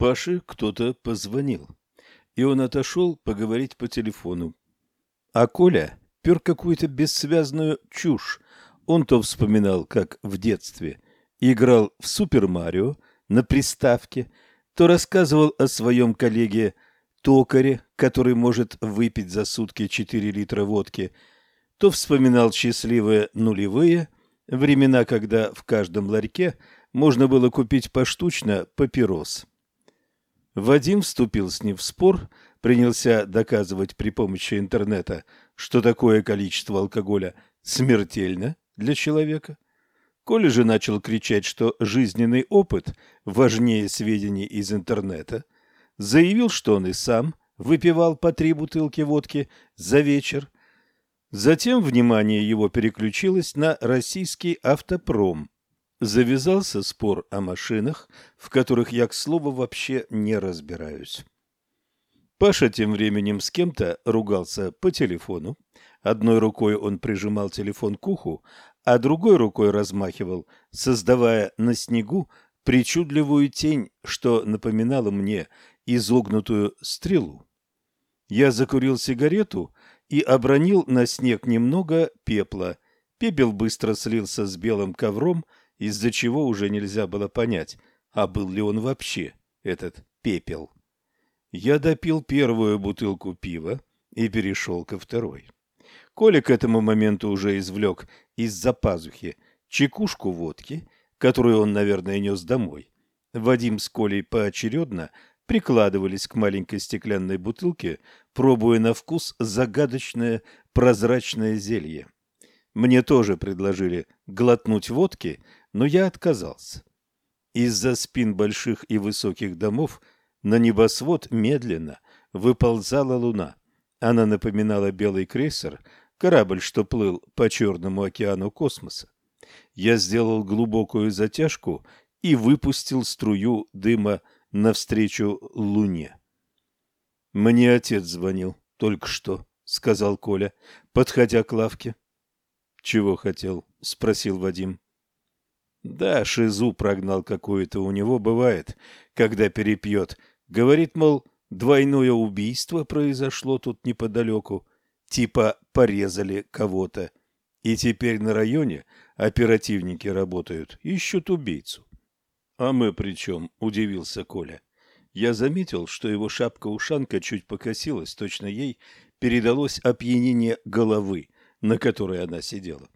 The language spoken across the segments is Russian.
Паше кто-то позвонил, и он отошел поговорить по телефону. А Коля пер какую-то бессвязную чушь. Он то вспоминал, как в детстве играл в Супер Марио на приставке, то рассказывал о своем коллеге токаре, который может выпить за сутки 4 литра водки, то вспоминал счастливые нулевые времена, когда в каждом ларьке можно было купить поштучно папирос. Вадим вступил с ним в спор, принялся доказывать при помощи интернета, что такое количество алкоголя смертельно для человека. Коля же начал кричать, что жизненный опыт важнее сведений из интернета, заявил, что он и сам выпивал по три бутылки водки за вечер. Затем внимание его переключилось на российский автопром. Завязался спор о машинах, в которых я, к слову, вообще не разбираюсь. Паша тем временем с кем-то ругался по телефону. Одной рукой он прижимал телефон к уху, а другой рукой размахивал, создавая на снегу причудливую тень, что напоминало мне изогнутую стрелу. Я закурил сигарету и обронил на снег немного пепла. Пепел быстро слился с белым ковром, из-за чего уже нельзя было понять, а был ли он вообще, этот пепел. Я допил первую бутылку пива и перешел ко второй. Коля к этому моменту уже извлек из-за пазухи чекушку водки, которую он, наверное, нес домой. Вадим с Колей поочередно прикладывались к маленькой стеклянной бутылке, пробуя на вкус загадочное прозрачное зелье. Мне тоже предложили глотнуть водки, но я отказался. Из-за спин больших и высоких домов на небосвод медленно выползала луна. Она напоминала белый крейсер, корабль, что плыл по Черному океану космоса. Я сделал глубокую затяжку и выпустил струю дыма навстречу луне. «Мне отец звонил только что», — сказал Коля, подходя к лавке. «Чего хотел?» — спросил Вадим. «Да, шизу прогнал какую-то у него, бывает, когда перепьет. Говорит, мол, двойное убийство произошло тут неподалеку, типа порезали кого-то. И теперь на районе оперативники работают, ищут убийцу. «А мы при чем?» – удивился Коля. Я заметил, что его шапка-ушанка чуть покосилась, точно ей передалось опьянение головы, на которой она сидела.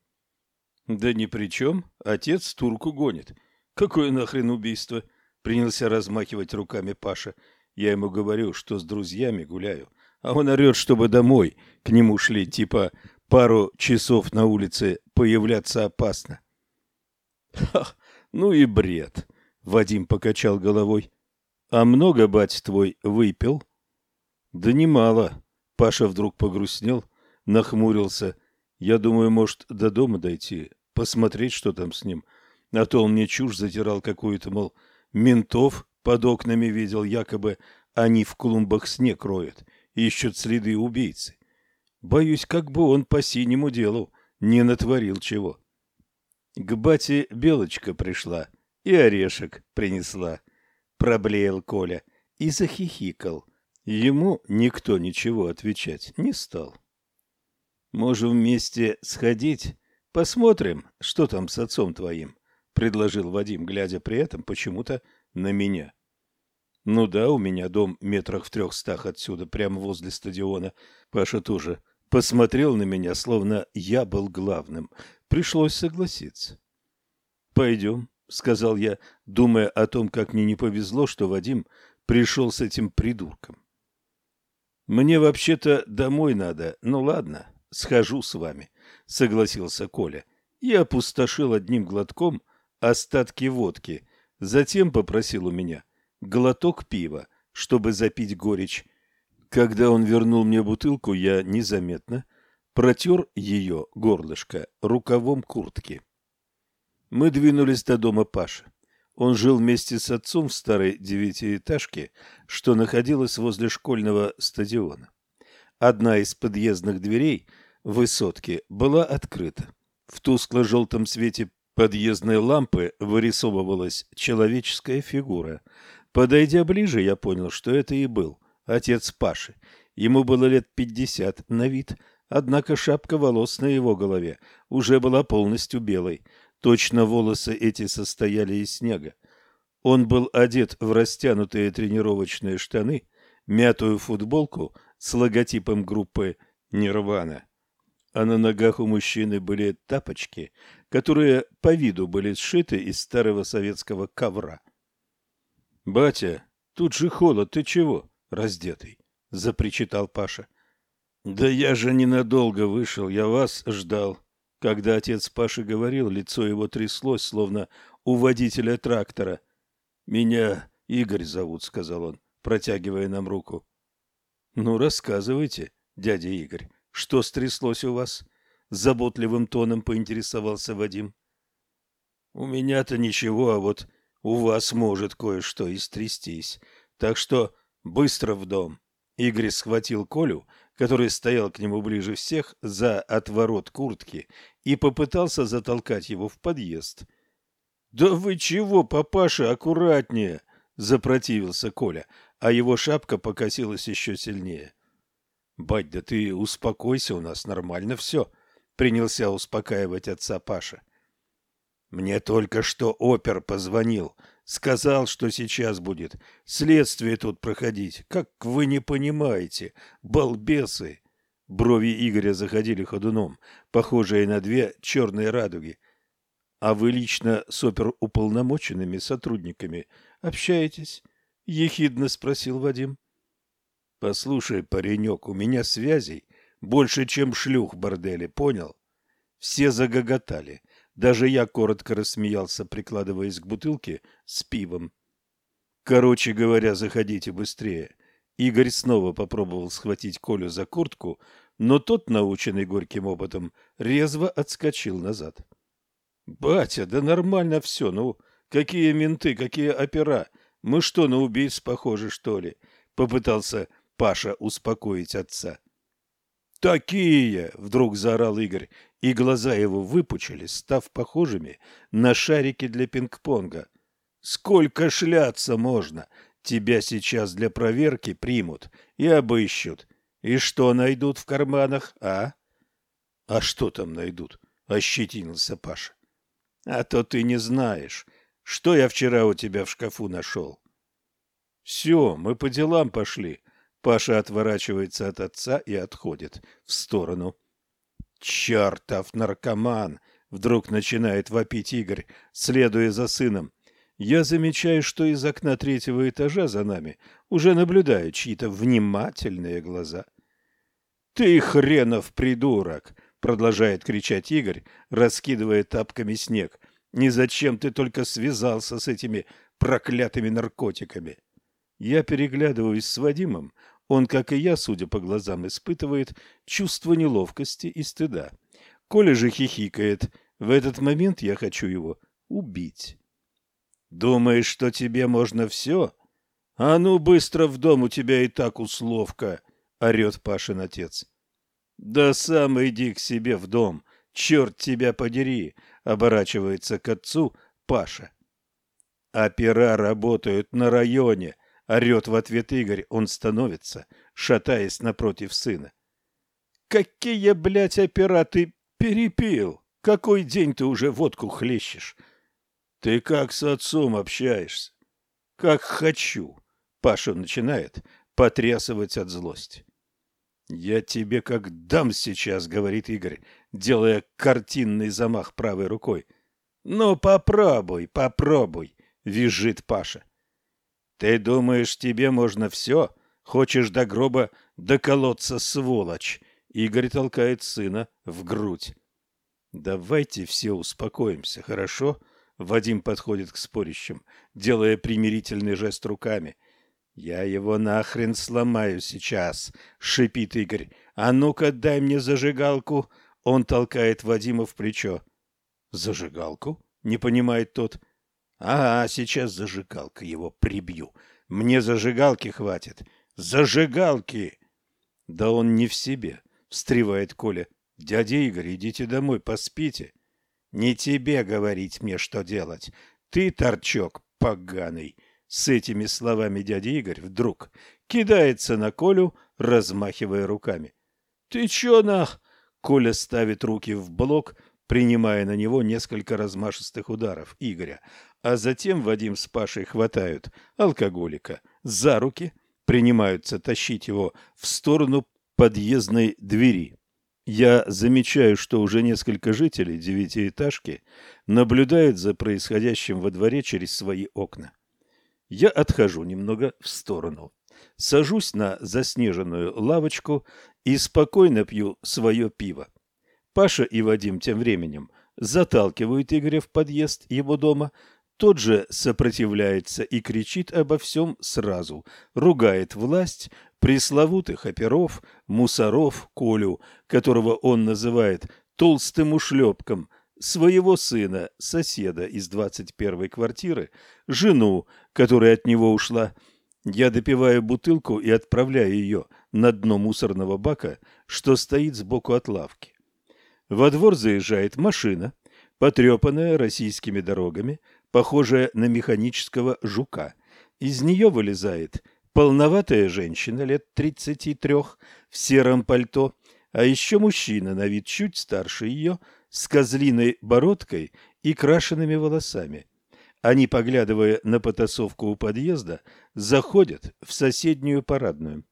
«Да ни при чем. Отец турку гонит. Какое нахрен убийство?» – принялся размахивать руками Паша. Я ему говорю, что с друзьями гуляю, а он орет, чтобы домой к нему шли, типа пару часов на улице появляться опасно. «Ха, ну и бред!» Вадим покачал головой. А много бать твой выпил? Да немало. Паша вдруг погрустнел, нахмурился. Я думаю, может, до дома дойти, посмотреть, что там с ним. А то он мне чушь затирал какую-то, мол, ментов под окнами видел, якобы они в клумбах снег роют, ищут следы убийцы. Боюсь, как бы он по синему делу не натворил чего. К бате Белочка пришла — и орешек принесла. Проблеял Коля и захихикал. Ему никто ничего отвечать не стал. Можем вместе сходить, посмотрим, что там с отцом твоим, предложил Вадим, глядя при этом почему-то на меня. Ну да, у меня дом метрах в трехстах отсюда, прямо возле стадиона. Паша тоже посмотрел на меня, словно я был главным. Пришлось согласиться. Пойдем, — сказал я, думая о том, как мне не повезло, что Вадим пришел с этим придурком. «Мне вообще-то домой надо. Ну ладно, схожу с вами», — согласился Коля и опустошил одним глотком остатки водки. Затем попросил у меня глоток пива, чтобы запить горечь. Когда он вернул мне бутылку, я незаметно протер ее горлышко рукавом куртки. Мы двинулись до дома Паши. Он жил вместе с отцом в старой девятиэтажке, что находилась возле школьного стадиона. Одна из подъездных дверей высотки была открыта. В тускло-желтом свете подъездной лампы вырисовывалась человеческая фигура. Подойдя ближе, я понял, что это и был отец Паши. Ему было лет пятьдесят на вид, однако шапка волос на его голове уже была полностью белой. Точно волосы эти состояли из снега. Он был одет в растянутые тренировочные штаны, мятую футболку с логотипом группы «Нирвана». А на ногах у мужчины были тапочки, которые по виду были сшиты из старого советского ковра. «Батя, тут же холод, ты чего, раздетый?» — запричитал Паша. «Да я же ненадолго вышел, я вас ждал». Когда отец Паши говорил, лицо его тряслось, словно у водителя трактора. «Меня Игорь зовут», — сказал он, протягивая нам руку. «Ну, рассказывайте, дядя Игорь, что стряслось у вас?» Заботливым тоном поинтересовался Вадим. «У меня-то ничего, а вот у вас может кое-что и стрястись. Так что быстро в дом». Игорь схватил Колю, который стоял к нему ближе всех, за отворот куртки и попытался затолкать его в подъезд. «Да вы чего, папаша, аккуратнее!» — запротивился Коля, а его шапка покосилась еще сильнее. «Бать, да ты успокойся, у нас нормально все», — принялся успокаивать отца Паша. «Мне только что опер позвонил, сказал, что сейчас будет следствие тут проходить. Как вы не понимаете, балбесы!» Брови Игоря заходили ходуном, похожие на две черные радуги. А вы лично с оперуполномоченными сотрудниками общаетесь? ехидно спросил Вадим. Послушай, паренек, у меня связей больше, чем шлюх в борделе, понял? Все загоготали. Даже я коротко рассмеялся, прикладываясь к бутылке с пивом. Короче говоря, заходите быстрее. Игорь снова попробовал схватить Колю за куртку, но тот, наученный горьким опытом, резво отскочил назад. Батя, да нормально все. Ну, какие менты, какие опера? Мы что, на убийц похожи, что ли? Попытался Паша успокоить отца. Такие! Вдруг заорал Игорь, и глаза его выпучились, став похожими на шарики для пинг-понга. Сколько шляться можно? Тебя сейчас для проверки примут и обыщут. И что найдут в карманах, а? А что там найдут? Ощетинился Паша. А то ты не знаешь, что я вчера у тебя в шкафу нашел. Все, мы по делам пошли. Паша отворачивается от отца и отходит в сторону. Чертов наркоман! Вдруг начинает вопить Игорь, следуя за сыном. Я замечаю, что из окна третьего этажа за нами уже наблюдают чьи-то внимательные глаза. «Ты хренов придурок!» продолжает кричать Игорь, раскидывая тапками снег. Ни зачем ты только связался с этими проклятыми наркотиками. Я переглядываюсь с Вадимом. Он, как и я, судя по глазам, испытывает чувство неловкости и стыда. Коля же хихикает. В этот момент я хочу его убить. Думаешь, что тебе можно все? А ну быстро в дом, у тебя и так условка, орет Пашин отец. Да сам иди к себе в дом, черт тебя подери, оборачивается к отцу Паша. Опера работают на районе, орет в ответ Игорь, он становится, шатаясь напротив сына. Какие, блядь, опера ты перепил? Какой день ты уже водку хлещешь? Ты как с отцом общаешься? Как хочу. Паша начинает потрясывать от злости. «Я тебе как дам сейчас», — говорит Игорь, делая картинный замах правой рукой. «Ну, попробуй, попробуй», — визжит Паша. «Ты думаешь, тебе можно все? Хочешь до гроба доколоться, сволочь?» Игорь толкает сына в грудь. «Давайте все успокоимся, хорошо?» Вадим подходит к спорящим, делая примирительный жест руками. «Я его нахрен сломаю сейчас!» — шипит Игорь. «А ну-ка, дай мне зажигалку!» Он толкает Вадима в плечо. «Зажигалку?» — не понимает тот. «Ага, сейчас зажигалка, его прибью. Мне зажигалки хватит. Зажигалки!» «Да он не в себе!» — встревает Коля. «Дядя Игорь, идите домой, поспите». «Не тебе говорить мне, что делать. Ты, торчок, поганый!» С этими словами дядя Игорь вдруг кидается на Колю, размахивая руками. «Ты чё нах?» Коля ставит руки в блок, принимая на него несколько размашистых ударов Игоря, а затем Вадим с Пашей хватают алкоголика за руки, принимаются тащить его в сторону подъездной двери. Я замечаю, что уже несколько жителей девятиэтажки наблюдают за происходящим во дворе через свои окна. Я отхожу немного в сторону, сажусь на заснеженную лавочку и спокойно пью свое пиво. Паша и Вадим тем временем заталкивают Игоря в подъезд его дома, тот же сопротивляется и кричит обо всем сразу, ругает власть, пресловутых оперов, мусоров, Колю, которого он называет толстым ушлепком, своего сына, соседа из двадцать первой квартиры, жену, которая от него ушла. Я допиваю бутылку и отправляю ее на дно мусорного бака, что стоит сбоку от лавки. Во двор заезжает машина, потрепанная российскими дорогами, похожая на механического жука. Из нее вылезает полноватая женщина лет тридцати трех в сером пальто, а еще мужчина на вид чуть старше ее, с козлиной бородкой и крашенными волосами. Они, поглядывая на потасовку у подъезда, заходят в соседнюю парадную.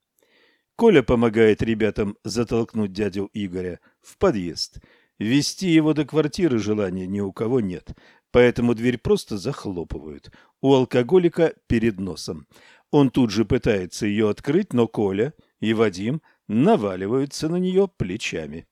Коля помогает ребятам затолкнуть дядю Игоря в подъезд. Вести его до квартиры желания ни у кого нет, поэтому дверь просто захлопывают. У алкоголика перед носом. Он тут же пытается ее открыть, но Коля и Вадим наваливаются на нее плечами.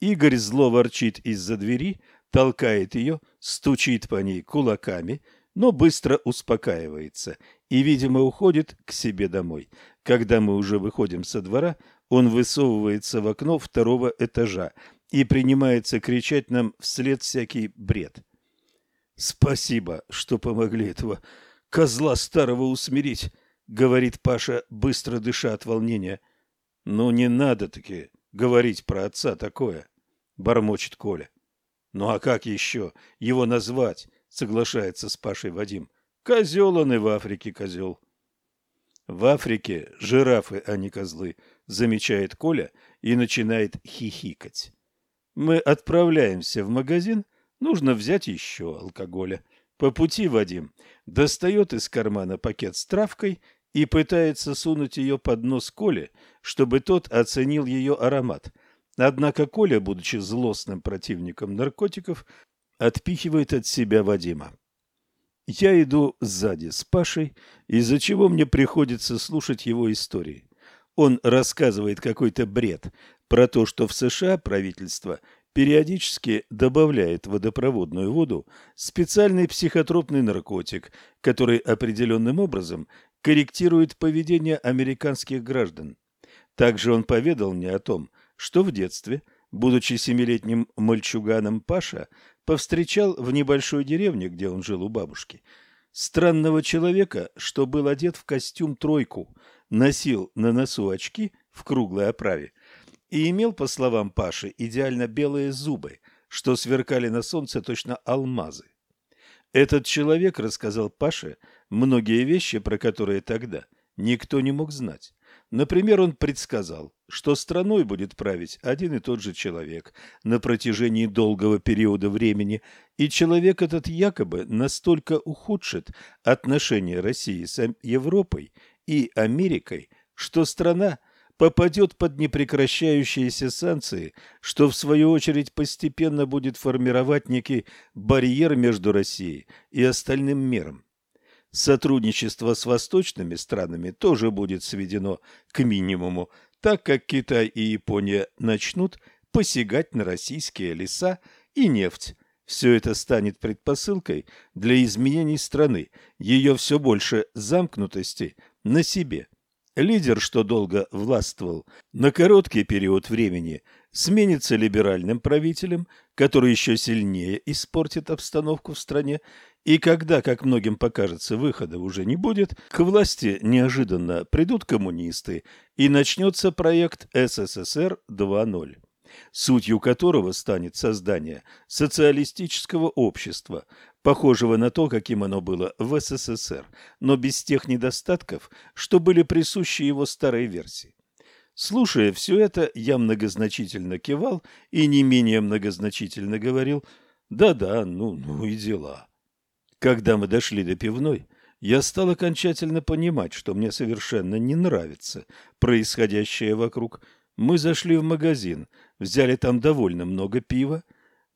Игорь зло ворчит из-за двери, толкает ее, стучит по ней кулаками, но быстро успокаивается и, видимо, уходит к себе домой. Когда мы уже выходим со двора, он высовывается в окно второго этажа и принимается кричать нам вслед всякий бред. «Спасибо, что помогли этого козла старого усмирить», — говорит Паша, быстро дыша от волнения. «Ну, не надо-таки говорить про отца такое», — бормочет Коля. «Ну а как еще его назвать?» — соглашается с Пашей Вадим. «Козел он и в Африке козел». В Африке жирафы, а не козлы, замечает Коля и начинает хихикать. Мы отправляемся в магазин, нужно взять еще алкоголя. По пути Вадим достает из кармана пакет с травкой и пытается сунуть ее под нос Коле, чтобы тот оценил ее аромат. Однако Коля, будучи злостным противником наркотиков, отпихивает от себя Вадима. Я иду сзади с Пашей, из-за чего мне приходится слушать его истории. Он рассказывает какой-то бред про то, что в США правительство периодически добавляет в водопроводную воду специальный психотропный наркотик, который определенным образом корректирует поведение американских граждан. Также он поведал мне о том, что в детстве, будучи семилетним мальчуганом Паша, повстречал в небольшой деревне, где он жил у бабушки, странного человека, что был одет в костюм-тройку, носил на носу очки в круглой оправе и имел, по словам Паши, идеально белые зубы, что сверкали на солнце точно алмазы. Этот человек рассказал Паше многие вещи, про которые тогда никто не мог знать. Например, он предсказал, что страной будет править один и тот же человек на протяжении долгого периода времени, и человек этот якобы настолько ухудшит отношения России с Европой и Америкой, что страна попадет под непрекращающиеся санкции, что в свою очередь постепенно будет формировать некий барьер между Россией и остальным миром. Сотрудничество с восточными странами тоже будет сведено к минимуму, так как Китай и Япония начнут посягать на российские леса и нефть. Все это станет предпосылкой для изменений страны, ее все больше замкнутости на себе. Лидер, что долго властвовал, на короткий период времени сменится либеральным правителем, который еще сильнее испортит обстановку в стране и когда, как многим покажется, выхода уже не будет, к власти неожиданно придут коммунисты, и начнется проект СССР 2.0. сутью которого станет создание социалистического общества, похожего на то, каким оно было в СССР, но без тех недостатков, что были присущи его старой версии. Слушая все это, я многозначительно кивал и не менее многозначительно говорил «да-да, ну, ну и дела». Когда мы дошли до пивной, я стал окончательно понимать, что мне совершенно не нравится происходящее вокруг. Мы зашли в магазин, взяли там довольно много пива,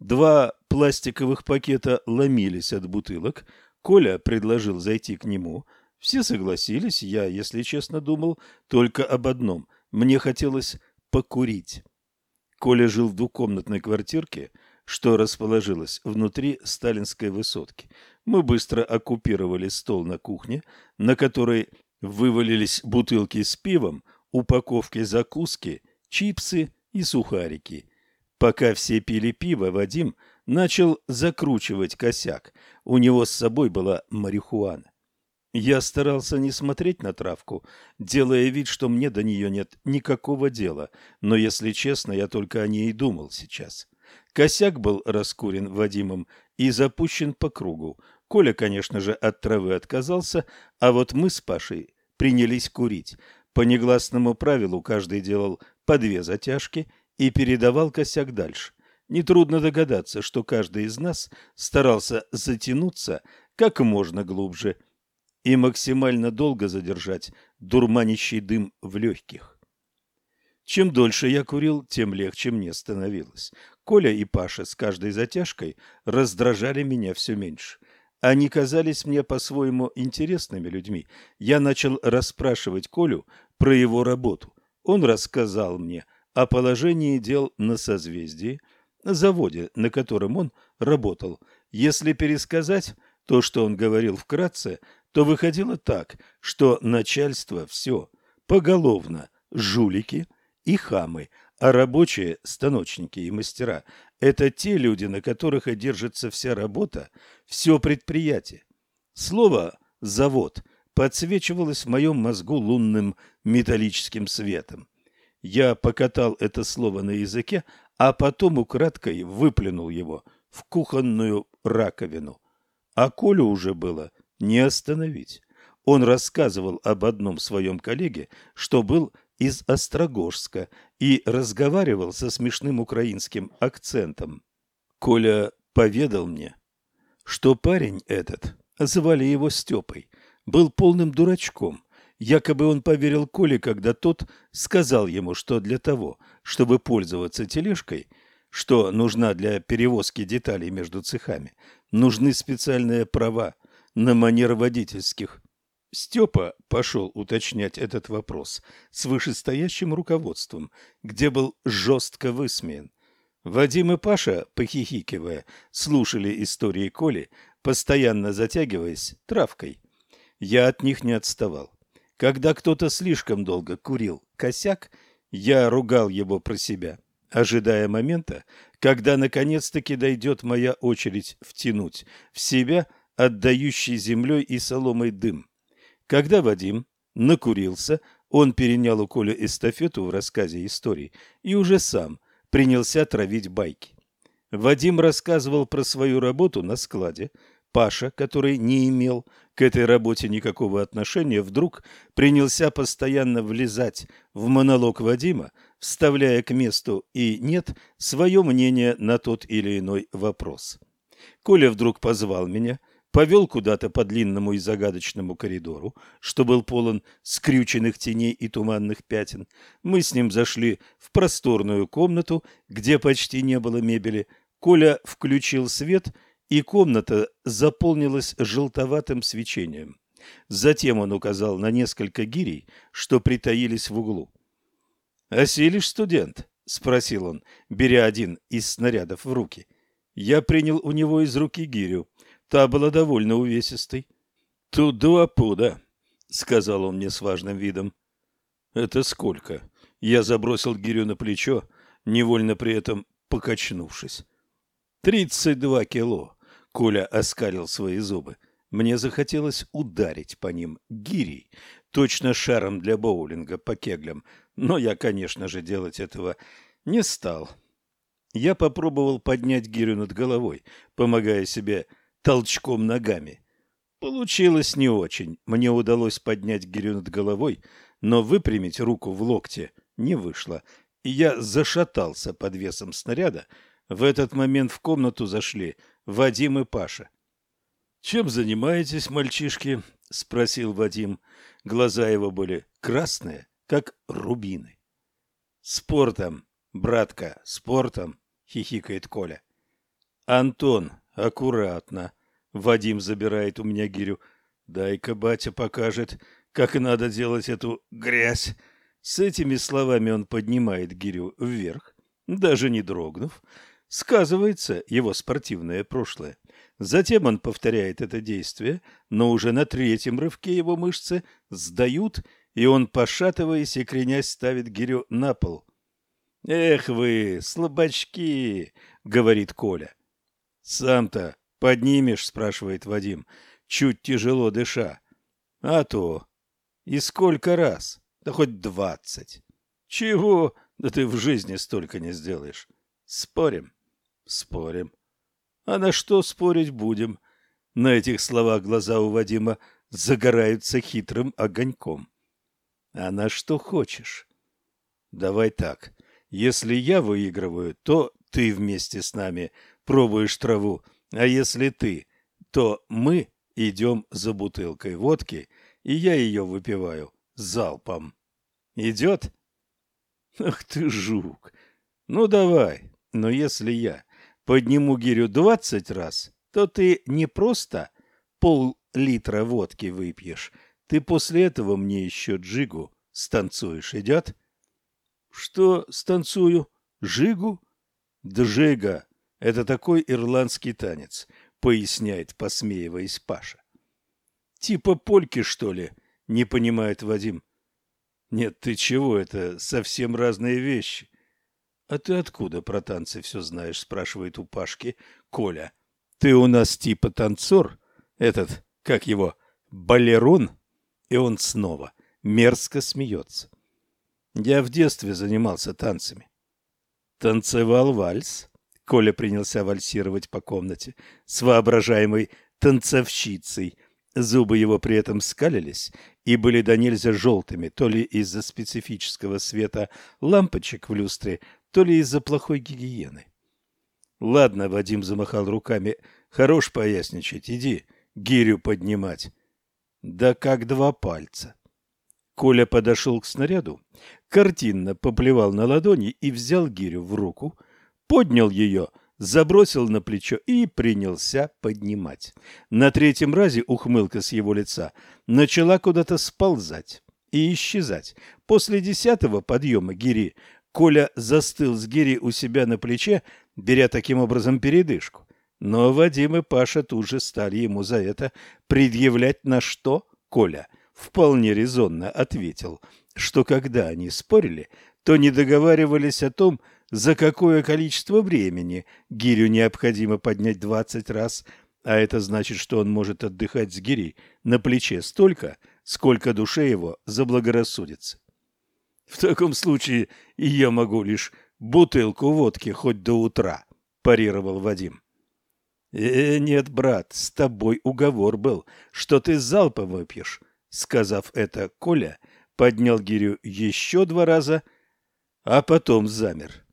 два пластиковых пакета ломились от бутылок, Коля предложил зайти к нему. Все согласились, я, если честно, думал только об одном – мне хотелось покурить. Коля жил в двухкомнатной квартирке, что расположилась внутри сталинской высотки. Мы быстро оккупировали стол на кухне, на которой вывалились бутылки с пивом, упаковки закуски, чипсы и сухарики. Пока все пили пиво, Вадим начал закручивать косяк. У него с собой была марихуана. Я старался не смотреть на травку, делая вид, что мне до нее нет никакого дела, но, если честно, я только о ней и думал сейчас. Косяк был раскурен Вадимом и запущен по кругу. Коля, конечно же, от травы отказался, а вот мы с Пашей принялись курить. По негласному правилу каждый делал по две затяжки и передавал косяк дальше. Нетрудно догадаться, что каждый из нас старался затянуться как можно глубже и максимально долго задержать дурманящий дым в легких. Чем дольше я курил, тем легче мне становилось. Коля и Паша с каждой затяжкой раздражали меня все меньше. Они казались мне по-своему интересными людьми. Я начал расспрашивать Колю про его работу. Он рассказал мне о положении дел на созвездии, на заводе, на котором он работал. Если пересказать то, что он говорил вкратце, то выходило так, что начальство все поголовно жулики и хамы, а рабочие, станочники и мастера – это те люди, на которых и держится вся работа, все предприятие. Слово «завод» подсвечивалось в моем мозгу лунным металлическим светом. Я покатал это слово на языке, а потом украдкой выплюнул его в кухонную раковину. А Колю уже было не остановить. Он рассказывал об одном своем коллеге, что был из Острогожска и разговаривал со смешным украинским акцентом. Коля поведал мне, что парень этот, звали его Степой, был полным дурачком. Якобы он поверил Коле, когда тот сказал ему, что для того, чтобы пользоваться тележкой, что нужна для перевозки деталей между цехами, нужны специальные права на манер водительских. Степа пошел уточнять этот вопрос с вышестоящим руководством, где был жестко высмеян. Вадим и Паша, похихикивая, слушали истории Коли, постоянно затягиваясь травкой. Я от них не отставал. Когда кто-то слишком долго курил косяк, я ругал его про себя, ожидая момента, когда наконец-таки дойдет моя очередь втянуть в себя отдающий землей и соломой дым. Когда Вадим накурился, он перенял у Коля эстафету в рассказе истории и уже сам принялся травить байки. Вадим рассказывал про свою работу на складе. Паша, который не имел к этой работе никакого отношения, вдруг принялся постоянно влезать в монолог Вадима, вставляя к месту и нет свое мнение на тот или иной вопрос. Коля вдруг позвал меня – повел куда-то по длинному и загадочному коридору, что был полон скрюченных теней и туманных пятен. Мы с ним зашли в просторную комнату, где почти не было мебели. Коля включил свет, и комната заполнилась желтоватым свечением. Затем он указал на несколько гирей, что притаились в углу. «Осилишь, студент?» — спросил он, беря один из снарядов в руки. Я принял у него из руки гирю. Та была довольно увесистой. — Тут два пуда, — сказал он мне с важным видом. — Это сколько? Я забросил гирю на плечо, невольно при этом покачнувшись. — Тридцать два кило. Коля оскалил свои зубы. Мне захотелось ударить по ним гирей, точно шаром для боулинга по кеглям, но я, конечно же, делать этого не стал. Я попробовал поднять гирю над головой, помогая себе толчком ногами. Получилось не очень. Мне удалось поднять гирю над головой, но выпрямить руку в локте не вышло, и я зашатался под весом снаряда. В этот момент в комнату зашли Вадим и Паша. «Чем занимаетесь, мальчишки?» — спросил Вадим. Глаза его были красные, как рубины. «Спортом, братка, спортом!» — хихикает Коля. «Антон, аккуратно!» — Вадим забирает у меня гирю. «Дай-ка батя покажет, как надо делать эту грязь!» С этими словами он поднимает гирю вверх, даже не дрогнув. Сказывается его спортивное прошлое. Затем он повторяет это действие, но уже на третьем рывке его мышцы сдают, и он, пошатываясь и кренясь, ставит гирю на пол. «Эх вы, слабачки!» — говорит Коля. «Сам-то поднимешь?» — спрашивает Вадим, чуть тяжело дыша. «А то! И сколько раз? Да хоть двадцать!» «Чего? Да ты в жизни столько не сделаешь!» «Спорим?» «Спорим!» «А на что спорить будем?» На этих словах глаза у Вадима загораются хитрым огоньком. «А на что хочешь?» «Давай так. Если я выигрываю, то ты вместе с нами пробуешь траву, а если ты, то мы идем за бутылкой водки, и я ее выпиваю залпом. Идет? Ах ты жук! Ну давай, но если я подниму гирю двадцать раз, то ты не просто пол-литра водки выпьешь, ты после этого мне еще джигу станцуешь. Идет? — что станцую? Жигу? Джига — это такой ирландский танец, поясняет, посмеиваясь Паша. Типа польки, что ли? Не понимает Вадим. Нет, ты чего, это совсем разные вещи. А ты откуда про танцы все знаешь, спрашивает у Пашки Коля. Ты у нас типа танцор? Этот, как его, балерун? И он снова мерзко смеется. Я в детстве занимался танцами. Танцевал вальс. Коля принялся вальсировать по комнате с воображаемой танцовщицей. Зубы его при этом скалились и были до нельзя желтыми, то ли из-за специфического света лампочек в люстре, то ли из-за плохой гигиены. «Ладно», — Вадим замахал руками, — «хорош поясничать, иди гирю поднимать». «Да как два пальца». Коля подошел к снаряду, картинно поплевал на ладони и взял гирю в руку, поднял ее, забросил на плечо и принялся поднимать. На третьем разе ухмылка с его лица начала куда-то сползать и исчезать. После десятого подъема гири Коля застыл с гири у себя на плече, беря таким образом передышку. Но Вадим и Паша тут же стали ему за это предъявлять на что Коля вполне резонно ответил, что когда они спорили, то не договаривались о том, за какое количество времени гирю необходимо поднять двадцать раз, а это значит, что он может отдыхать с гирей на плече столько, сколько душе его заблагорассудится. В таком случае я могу лишь бутылку водки хоть до утра, парировал Вадим. Э, нет, брат, с тобой уговор был, что ты залпом выпьешь, Сказав это, Коля поднял гирю еще два раза, а потом замер.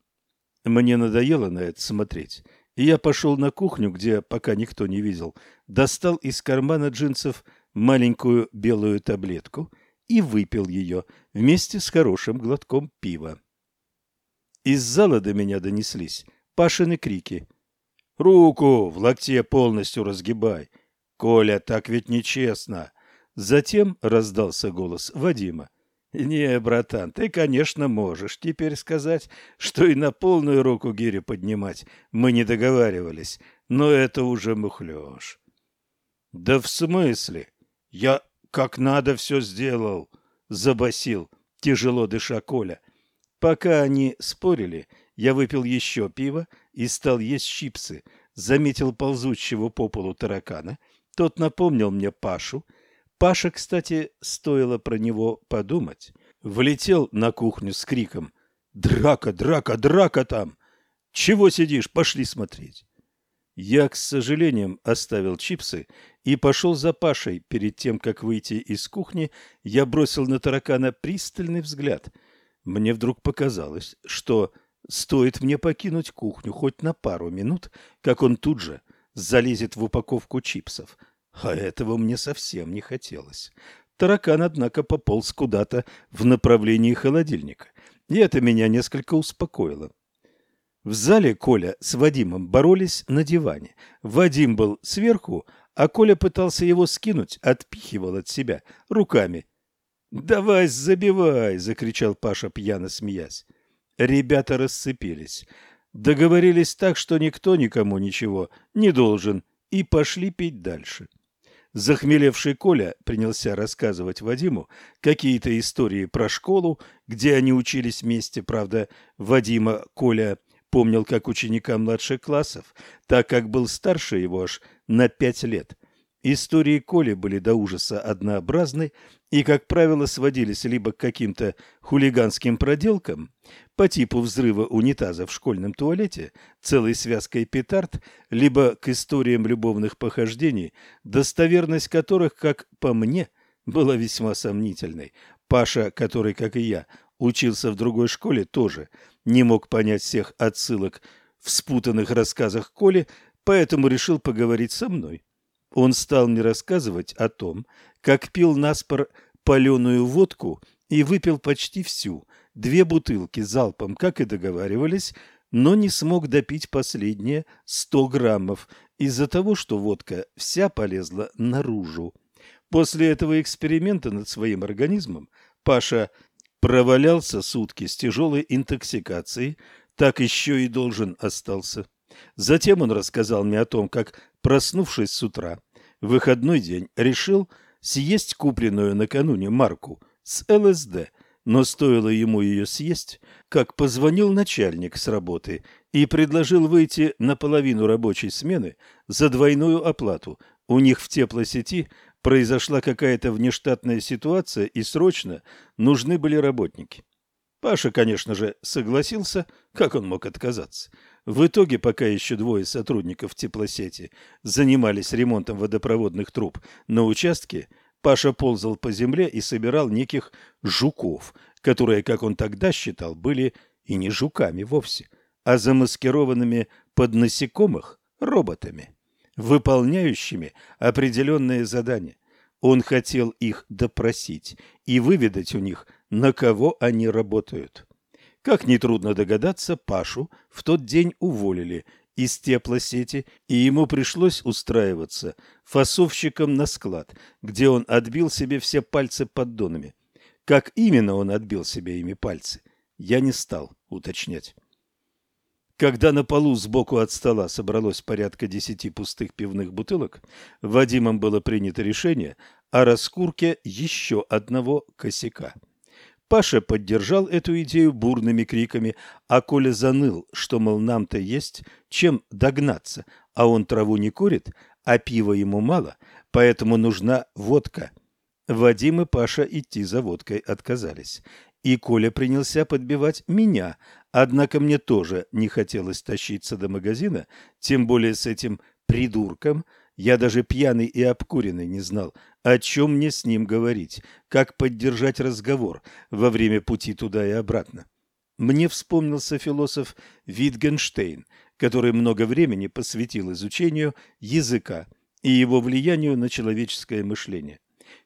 Мне надоело на это смотреть, и я пошел на кухню, где пока никто не видел, достал из кармана джинсов маленькую белую таблетку и выпил ее вместе с хорошим глотком пива. Из зала до меня донеслись Пашины крики. «Руку в локте полностью разгибай! Коля, так ведь нечестно!» Затем раздался голос Вадима. «Не, братан, ты, конечно, можешь теперь сказать, что и на полную руку гири поднимать мы не договаривались, но это уже мухлёж». «Да в смысле? Я как надо все сделал», — забасил, тяжело дыша Коля. Пока они спорили, я выпил еще пиво и стал есть чипсы, заметил ползущего по полу таракана. Тот напомнил мне Пашу — Паша, кстати, стоило про него подумать, влетел на кухню с криком «Драка, драка, драка там!» Чего сидишь? Пошли смотреть. Я, к сожалению, оставил чипсы и пошел за Пашей. Перед тем, как выйти из кухни, я бросил на таракана пристальный взгляд. Мне вдруг показалось, что стоит мне покинуть кухню хоть на пару минут, как он тут же залезет в упаковку чипсов. А этого мне совсем не хотелось. Таракан, однако, пополз куда-то в направлении холодильника, и это меня несколько успокоило. В зале Коля с Вадимом боролись на диване. Вадим был сверху, а Коля пытался его скинуть, отпихивал от себя руками. «Давай, забивай!» — закричал Паша, пьяно смеясь. Ребята расцепились. Договорились так, что никто никому ничего не должен, и пошли пить дальше. Захмелевший Коля принялся рассказывать Вадиму какие-то истории про школу, где они учились вместе. Правда, Вадима Коля помнил как ученика младших классов, так как был старше его аж на пять лет. Истории Коли были до ужаса однообразны и, как правило, сводились либо к каким-то хулиганским проделкам по типу взрыва унитаза в школьном туалете целой связкой петард, либо к историям любовных похождений, достоверность которых, как по мне, была весьма сомнительной. Паша, который, как и я, учился в другой школе, тоже не мог понять всех отсылок в спутанных рассказах Коли, поэтому решил поговорить со мной. Он стал мне рассказывать о том, как пил наспор паленую водку и выпил почти всю, две бутылки залпом, как и договаривались, но не смог допить последние сто граммов из-за того, что водка вся полезла наружу. После этого эксперимента над своим организмом Паша провалялся сутки с тяжелой интоксикацией, так еще и должен остался. Затем он рассказал мне о том, как, проснувшись с утра, в выходной день решил съесть купленную накануне марку с ЛСД, но стоило ему ее съесть, как позвонил начальник с работы и предложил выйти на половину рабочей смены за двойную оплату. У них в теплосети произошла какая-то внештатная ситуация, и срочно нужны были работники. Паша, конечно же, согласился, как он мог отказаться. В итоге, пока еще двое сотрудников теплосети занимались ремонтом водопроводных труб на участке, Паша ползал по земле и собирал неких жуков, которые, как он тогда считал, были и не жуками вовсе, а замаскированными под насекомых роботами выполняющими определенные задания. Он хотел их допросить и выведать у них, на кого они работают. Как нетрудно догадаться, Пашу в тот день уволили из теплосети, и ему пришлось устраиваться фасовщиком на склад, где он отбил себе все пальцы поддонами. Как именно он отбил себе ими пальцы, я не стал уточнять. Когда на полу сбоку от стола собралось порядка десяти пустых пивных бутылок, Вадимом было принято решение о раскурке еще одного косяка. Паша поддержал эту идею бурными криками, а Коля заныл, что, мол, нам-то есть чем догнаться, а он траву не курит, а пива ему мало, поэтому нужна водка. Вадим и Паша идти за водкой отказались и Коля принялся подбивать меня, однако мне тоже не хотелось тащиться до магазина, тем более с этим придурком. Я даже пьяный и обкуренный не знал, о чем мне с ним говорить, как поддержать разговор во время пути туда и обратно. Мне вспомнился философ Витгенштейн, который много времени посвятил изучению языка и его влиянию на человеческое мышление.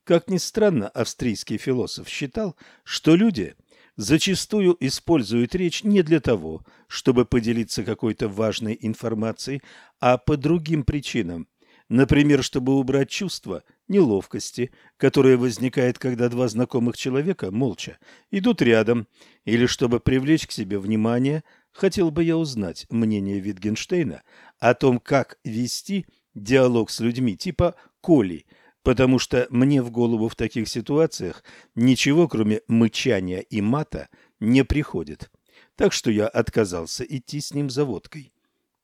Как ни странно, австрийский философ считал, что люди зачастую используют речь не для того, чтобы поделиться какой-то важной информацией, а по другим причинам. Например, чтобы убрать чувство неловкости, которое возникает, когда два знакомых человека молча идут рядом, или чтобы привлечь к себе внимание, хотел бы я узнать мнение Витгенштейна о том, как вести диалог с людьми типа Коли – потому что мне в голову в таких ситуациях ничего, кроме мычания и мата, не приходит. Так что я отказался идти с ним за водкой.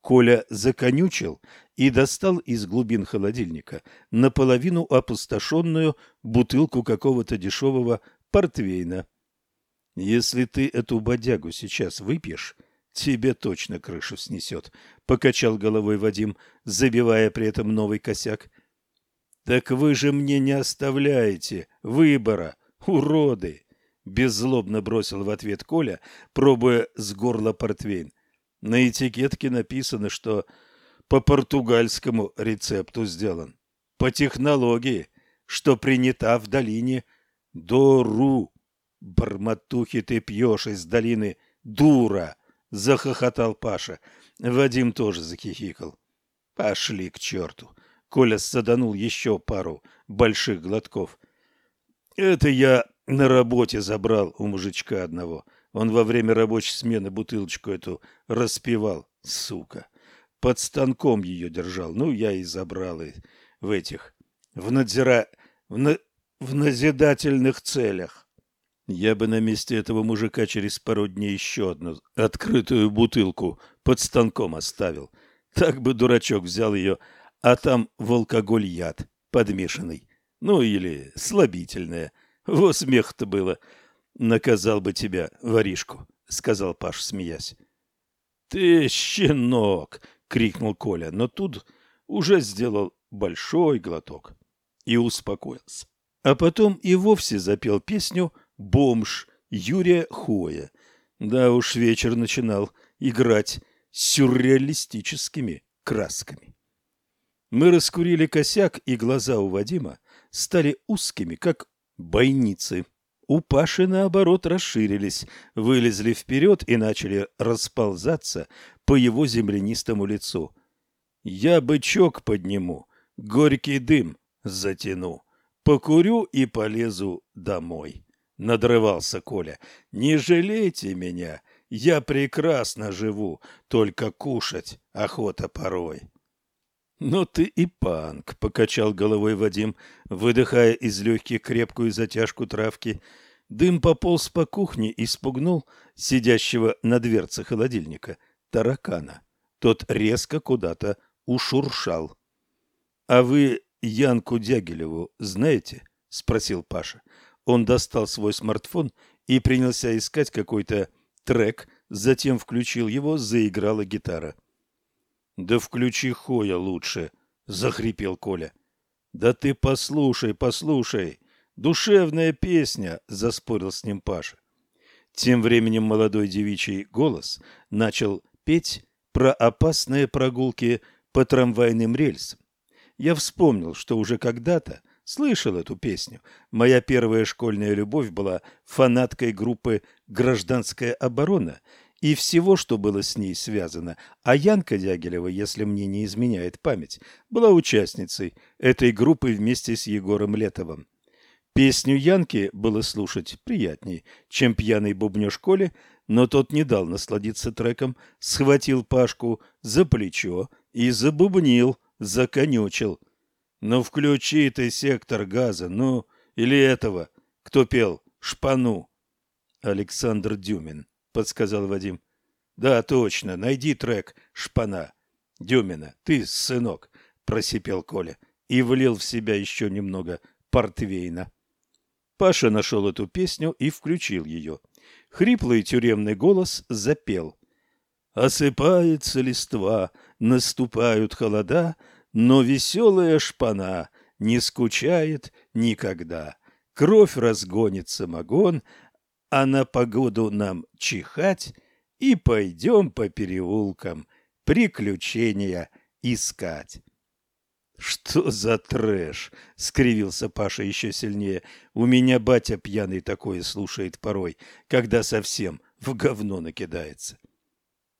Коля законючил и достал из глубин холодильника наполовину опустошенную бутылку какого-то дешевого портвейна. «Если ты эту бодягу сейчас выпьешь, Тебе точно крышу снесет, — покачал головой Вадим, забивая при этом новый косяк. — Так вы же мне не оставляете выбора, уроды! — беззлобно бросил в ответ Коля, пробуя с горла портвейн. На этикетке написано, что по португальскому рецепту сделан, по технологии, что принята в долине Дору. Бормотухи ты пьешь из долины Дура, захохотал Паша. Вадим тоже захихикал. Пошли к черту. Коля саданул еще пару больших глотков. Это я на работе забрал у мужичка одного. Он во время рабочей смены бутылочку эту распивал, сука. Под станком ее держал. Ну, я и забрал и в этих, в надзира... в, на... в назидательных целях. Я бы на месте этого мужика через пару дней еще одну открытую бутылку под станком оставил. Так бы дурачок взял ее, а там в алкоголь яд подмешанный. Ну, или слабительное. Во смех-то было. — наказал бы тебя, воришку, — сказал Паш, смеясь. — Ты щенок! — крикнул Коля, но тут уже сделал большой глоток и успокоился. А потом и вовсе запел песню «Бомж» Юрия Хоя. Да уж вечер начинал играть сюрреалистическими красками. Мы раскурили косяк, и глаза у Вадима стали узкими, как бойницы. У Паши, наоборот, расширились, вылезли вперед и начали расползаться по его землянистому лицу. «Я бычок подниму, горький дым затяну, покурю и полезу домой», — надрывался Коля. «Не жалейте меня, я прекрасно живу, только кушать охота порой». «Ну ты и панк», — покачал головой Вадим, выдыхая из легких крепкую затяжку травки. Дым пополз по кухне и спугнул сидящего на дверце холодильника таракана. Тот резко куда-то ушуршал. — А вы Янку Дягилеву знаете? — спросил Паша. Он достал свой смартфон и принялся искать какой-то трек, затем включил его, заиграла гитара. Да включи Хоя лучше, захрипел Коля. Да ты послушай, послушай. Душевная песня, заспорил с ним Паша. Тем временем молодой девичий голос начал петь про опасные прогулки по трамвайным рельсам. Я вспомнил, что уже когда-то слышал эту песню. Моя первая школьная любовь была фанаткой группы «Гражданская оборона», и всего, что было с ней связано. А Янка Дягилева, если мне не изменяет память, была участницей этой группы вместе с Егором Летовым. Песню Янки было слушать приятнее, чем пьяный бубнёж Коли, но тот не дал насладиться треком, схватил Пашку за плечо и забубнил, законючил. «Ну включи ты сектор газа, ну, или этого, кто пел, шпану?» Александр Дюмин подсказал Вадим. Да, точно, найди трек Шпана. Дюмина, ты, сынок, просипел Коля и влил в себя еще немного портвейна. Паша нашел эту песню и включил ее. Хриплый тюремный голос запел. Осыпается листва, наступают холода, но веселая шпана не скучает никогда. Кровь разгонит самогон, а на погоду нам чихать, и пойдем по переулкам приключения искать. Что за трэш? скривился Паша еще сильнее. У меня батя пьяный такое слушает порой, когда совсем в говно накидается.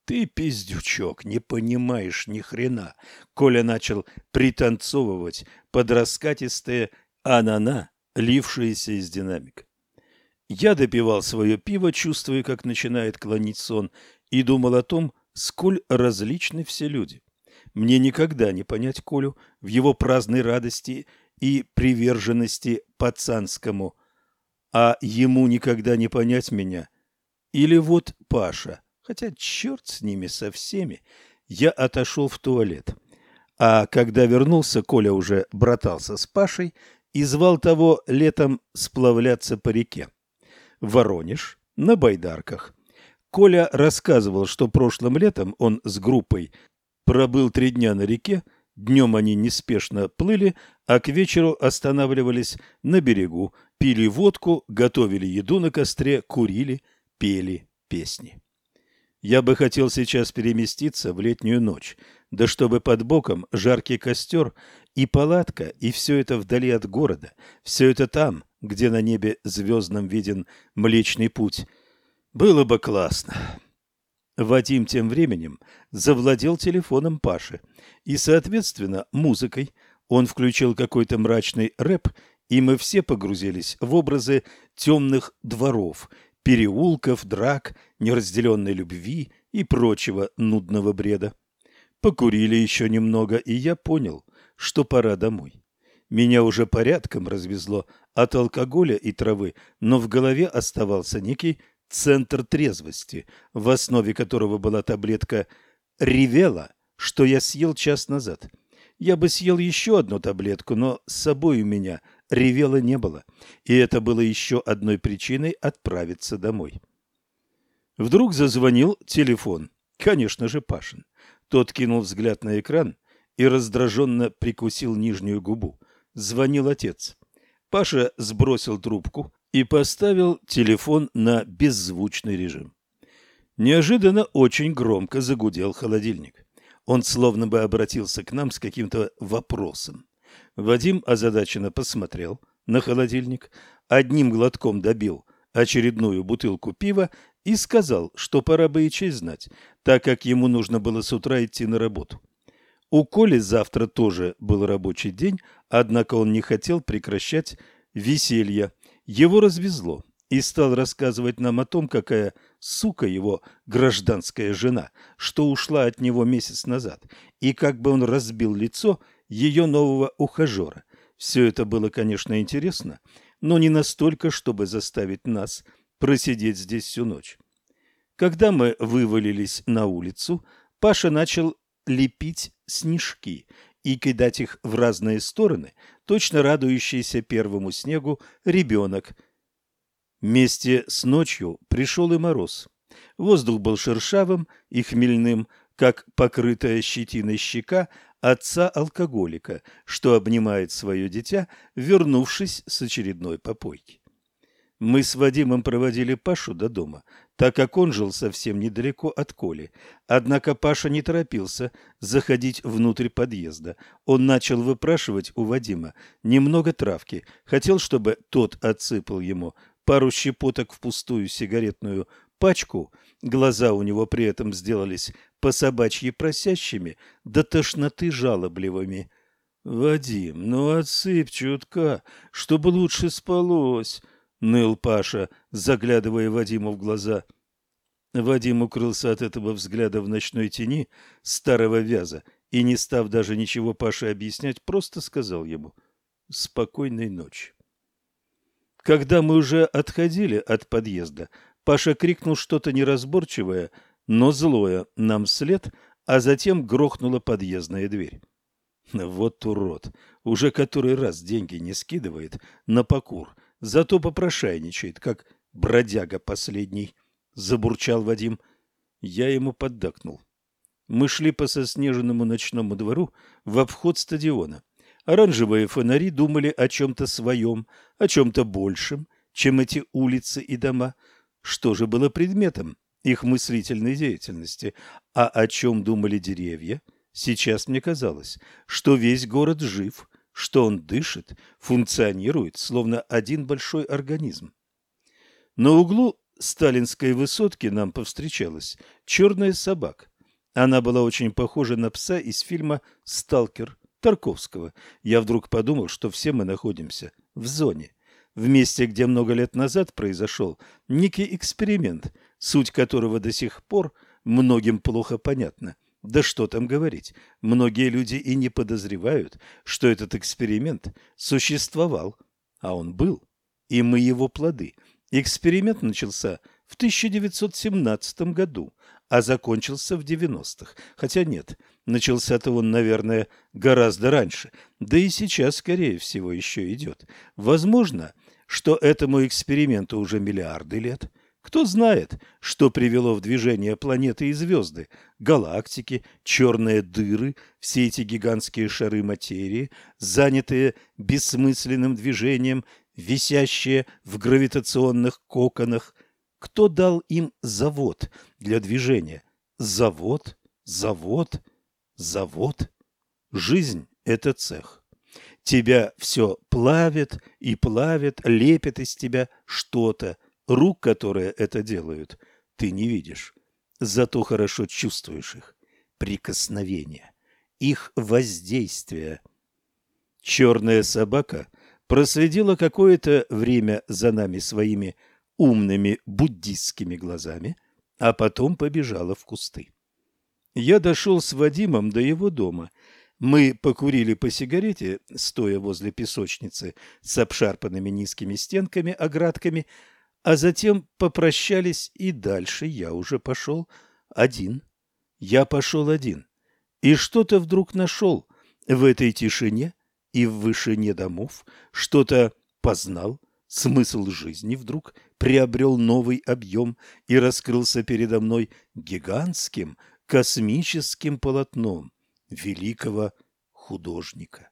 Ты пиздючок, не понимаешь ни хрена. Коля начал пританцовывать под раскатистые анана, лившиеся из динамика. Я допивал свое пиво, чувствуя, как начинает клонить сон, и думал о том, сколь различны все люди. Мне никогда не понять Колю в его праздной радости и приверженности пацанскому, а ему никогда не понять меня. Или вот Паша, хотя черт с ними со всеми, я отошел в туалет. А когда вернулся, Коля уже братался с Пашей и звал того летом сплавляться по реке. Воронеж на байдарках. Коля рассказывал, что прошлым летом он с группой пробыл три дня на реке, днем они неспешно плыли, а к вечеру останавливались на берегу, пили водку, готовили еду на костре, курили, пели песни. Я бы хотел сейчас переместиться в летнюю ночь, да чтобы под боком жаркий костер и палатка, и все это вдали от города, все это там, где на небе звездном виден Млечный Путь. Было бы классно. Вадим тем временем завладел телефоном Паши и, соответственно, музыкой. Он включил какой-то мрачный рэп, и мы все погрузились в образы темных дворов, переулков, драк, неразделенной любви и прочего нудного бреда. Покурили еще немного, и я понял, что пора домой. Меня уже порядком развезло от алкоголя и травы, но в голове оставался некий центр трезвости, в основе которого была таблетка «Ревела», что я съел час назад. Я бы съел еще одну таблетку, но с собой у меня ревела не было, и это было еще одной причиной отправиться домой. Вдруг зазвонил телефон. Конечно же, Пашин. Тот кинул взгляд на экран и раздраженно прикусил нижнюю губу. Звонил отец. Паша сбросил трубку и поставил телефон на беззвучный режим. Неожиданно очень громко загудел холодильник. Он словно бы обратился к нам с каким-то вопросом. Вадим озадаченно посмотрел на холодильник, одним глотком добил очередную бутылку пива и сказал, что пора бы и честь знать, так как ему нужно было с утра идти на работу. У Коли завтра тоже был рабочий день, однако он не хотел прекращать веселье. Его развезло и стал рассказывать нам о том, какая сука его гражданская жена, что ушла от него месяц назад, и как бы он разбил лицо ее нового ухажера. Все это было, конечно, интересно, но не настолько, чтобы заставить нас просидеть здесь всю ночь. Когда мы вывалились на улицу, Паша начал лепить снежки и кидать их в разные стороны, точно радующийся первому снегу ребенок. Вместе с ночью пришел и мороз. Воздух был шершавым и хмельным, как покрытая щетиной щека отца-алкоголика, что обнимает свое дитя, вернувшись с очередной попойки. Мы с Вадимом проводили Пашу до дома, так как он жил совсем недалеко от Коли. Однако Паша не торопился заходить внутрь подъезда. Он начал выпрашивать у Вадима немного травки, хотел, чтобы тот отсыпал ему пару щепоток в пустую сигаретную пачку. Глаза у него при этом сделались по собачьи просящими, до тошноты жалобливыми. «Вадим, ну отсыпь чутка, чтобы лучше спалось», ныл Паша, заглядывая Вадиму в глаза. Вадим укрылся от этого взгляда в ночной тени старого вяза и, не став даже ничего Паше объяснять, просто сказал ему «Спокойной ночи». Когда мы уже отходили от подъезда, Паша крикнул что-то неразборчивое, но злое нам вслед, а затем грохнула подъездная дверь. Вот урод, уже который раз деньги не скидывает на покур, зато попрошайничает, как бродяга последний, — забурчал Вадим. Я ему поддакнул. Мы шли по соснеженному ночному двору в обход стадиона. Оранжевые фонари думали о чем-то своем, о чем-то большем, чем эти улицы и дома. Что же было предметом их мыслительной деятельности? А о чем думали деревья? Сейчас мне казалось, что весь город жив, что он дышит, функционирует, словно один большой организм. На углу сталинской высотки нам повстречалась черная собака. Она была очень похожа на пса из фильма «Сталкер» Тарковского. Я вдруг подумал, что все мы находимся в зоне, в месте, где много лет назад произошел некий эксперимент, суть которого до сих пор многим плохо понятна. Да что там говорить, многие люди и не подозревают, что этот эксперимент существовал, а он был, и мы его плоды. Эксперимент начался в 1917 году, а закончился в 90-х. Хотя нет, начался-то он, наверное, гораздо раньше, да и сейчас, скорее всего, еще идет. Возможно, что этому эксперименту уже миллиарды лет – Кто знает, что привело в движение планеты и звезды, галактики, черные дыры, все эти гигантские шары материи, занятые бессмысленным движением, висящие в гравитационных коконах. Кто дал им завод для движения? Завод, завод, завод. Жизнь – это цех. Тебя все плавит и плавит, лепит из тебя что-то. Рук, которые это делают, ты не видишь. Зато хорошо чувствуешь их прикосновение, их воздействие. Черная собака проследила какое-то время за нами своими умными буддистскими глазами, а потом побежала в кусты. Я дошел с Вадимом до его дома – мы покурили по сигарете, стоя возле песочницы с обшарпанными низкими стенками, оградками, а затем попрощались, и дальше я уже пошел один. Я пошел один. И что-то вдруг нашел в этой тишине и в вышине домов, что-то познал, смысл жизни вдруг приобрел новый объем и раскрылся передо мной гигантским космическим полотном великого художника.